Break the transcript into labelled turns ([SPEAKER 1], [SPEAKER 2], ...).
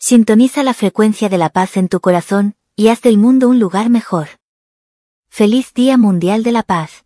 [SPEAKER 1] Sintoniza la frecuencia de la paz en tu corazón y haz del mundo un lugar mejor. Feliz Día Mundial de la Paz.